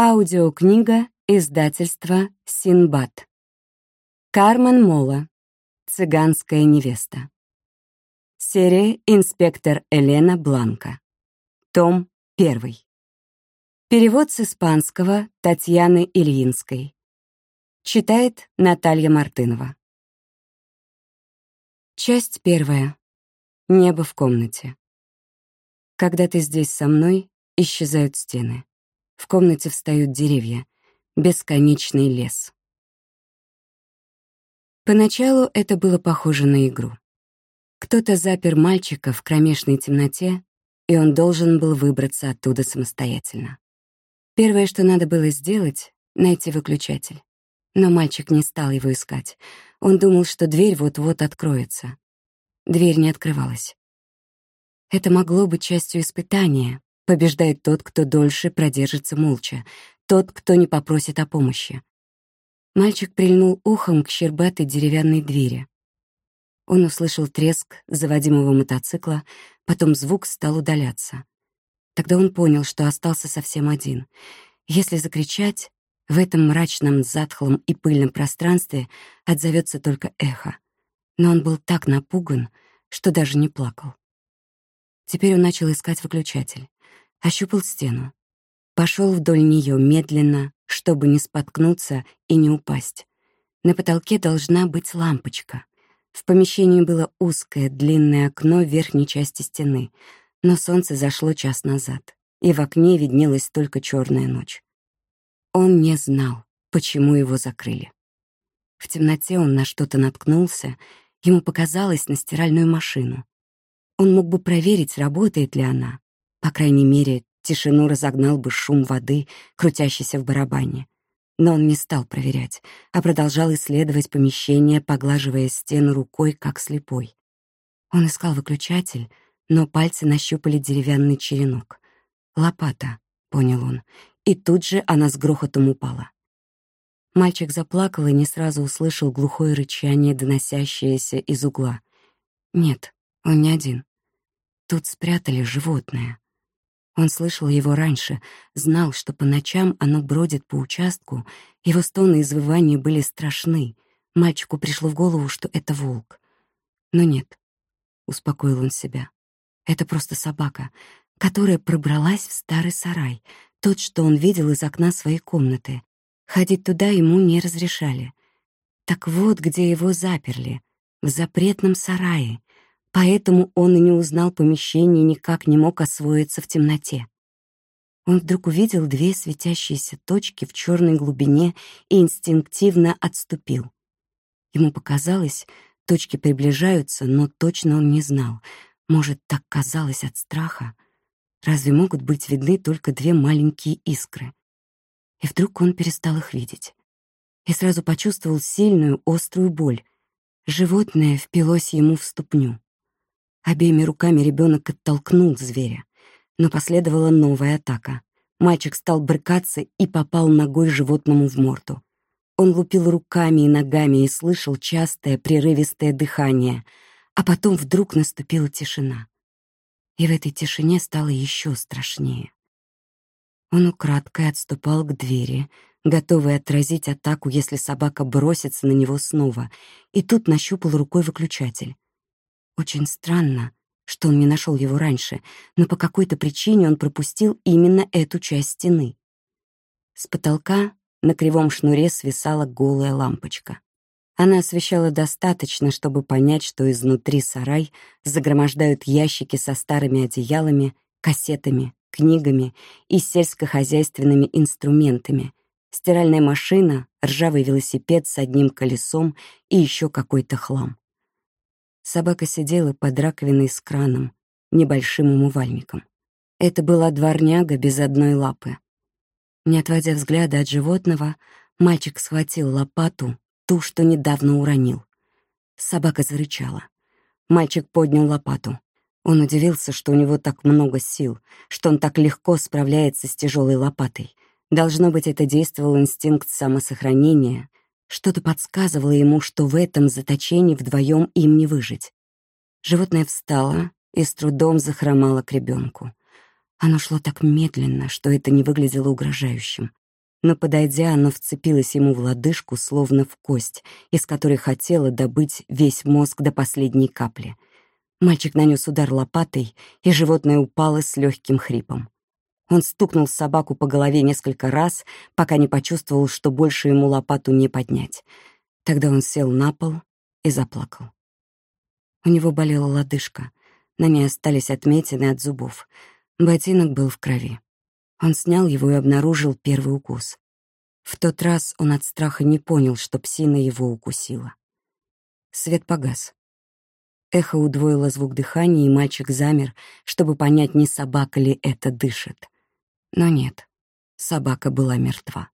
Аудиокнига издательства «Синбад». Кармен Мола. «Цыганская невеста». Серия «Инспектор Елена Бланка». Том 1. Перевод с испанского Татьяны Ильинской. Читает Наталья Мартынова. Часть первая. Небо в комнате. Когда ты здесь со мной, исчезают стены. В комнате встают деревья. Бесконечный лес. Поначалу это было похоже на игру. Кто-то запер мальчика в кромешной темноте, и он должен был выбраться оттуда самостоятельно. Первое, что надо было сделать — найти выключатель. Но мальчик не стал его искать. Он думал, что дверь вот-вот откроется. Дверь не открывалась. Это могло быть частью испытания, Побеждает тот, кто дольше продержится молча, тот, кто не попросит о помощи. Мальчик прильнул ухом к щербатой деревянной двери. Он услышал треск заводимого мотоцикла, потом звук стал удаляться. Тогда он понял, что остался совсем один. Если закричать, в этом мрачном, затхлом и пыльном пространстве отзовется только эхо. Но он был так напуган, что даже не плакал. Теперь он начал искать выключатель ощупал стену. Пошел вдоль нее медленно, чтобы не споткнуться и не упасть. На потолке должна быть лампочка. В помещении было узкое, длинное окно в верхней части стены, но солнце зашло час назад, и в окне виднелась только черная ночь. Он не знал, почему его закрыли. В темноте он на что-то наткнулся, ему показалось на стиральную машину. Он мог бы проверить, работает ли она, по крайней мере, тишину разогнал бы шум воды, крутящийся в барабане. Но он не стал проверять, а продолжал исследовать помещение, поглаживая стену рукой, как слепой. Он искал выключатель, но пальцы нащупали деревянный черенок. «Лопата», — понял он, и тут же она с грохотом упала. Мальчик заплакал и не сразу услышал глухое рычание, доносящееся из угла. Нет, он не один. Тут спрятали животное. Он слышал его раньше, знал, что по ночам оно бродит по участку, его стоны и извывания были страшны. Мальчику пришло в голову, что это волк. Но нет, успокоил он себя. Это просто собака, которая пробралась в старый сарай, тот, что он видел из окна своей комнаты. Ходить туда ему не разрешали. Так вот, где его заперли, в запретном сарае, Поэтому он и не узнал помещение, никак не мог освоиться в темноте. Он вдруг увидел две светящиеся точки в черной глубине и инстинктивно отступил. Ему показалось, точки приближаются, но точно он не знал. Может, так казалось от страха? Разве могут быть видны только две маленькие искры? И вдруг он перестал их видеть. И сразу почувствовал сильную, острую боль. Животное впилось ему в ступню. Обеими руками ребенок оттолкнул зверя, но последовала новая атака. Мальчик стал брыкаться и попал ногой животному в морду. Он лупил руками и ногами и слышал частое прерывистое дыхание, а потом вдруг наступила тишина. И в этой тишине стало еще страшнее. Он украдкой отступал к двери, готовый отразить атаку, если собака бросится на него снова, и тут нащупал рукой выключатель. Очень странно, что он не нашел его раньше, но по какой-то причине он пропустил именно эту часть стены. С потолка на кривом шнуре свисала голая лампочка. Она освещала достаточно, чтобы понять, что изнутри сарай загромождают ящики со старыми одеялами, кассетами, книгами и сельскохозяйственными инструментами, стиральная машина, ржавый велосипед с одним колесом и еще какой-то хлам. Собака сидела под раковиной с краном, небольшим умывальником. Это была дворняга без одной лапы. Не отводя взгляда от животного, мальчик схватил лопату, ту, что недавно уронил. Собака зарычала. Мальчик поднял лопату. Он удивился, что у него так много сил, что он так легко справляется с тяжелой лопатой. Должно быть, это действовал инстинкт самосохранения, что-то подсказывало ему, что в этом заточении вдвоем им не выжить. Животное встало и с трудом захромало к ребенку. Оно шло так медленно, что это не выглядело угрожающим. но, подойдя, оно вцепилось ему в лодыжку, словно в кость, из которой хотело добыть весь мозг до последней капли. Мальчик нанес удар лопатой, и животное упало с легким хрипом. Он стукнул собаку по голове несколько раз, пока не почувствовал, что больше ему лопату не поднять. Тогда он сел на пол и заплакал. У него болела лодыжка. На ней остались отметины от зубов. Ботинок был в крови. Он снял его и обнаружил первый укус. В тот раз он от страха не понял, что псина его укусила. Свет погас. Эхо удвоило звук дыхания, и мальчик замер, чтобы понять, не собака ли это дышит. Но нет, собака была мертва.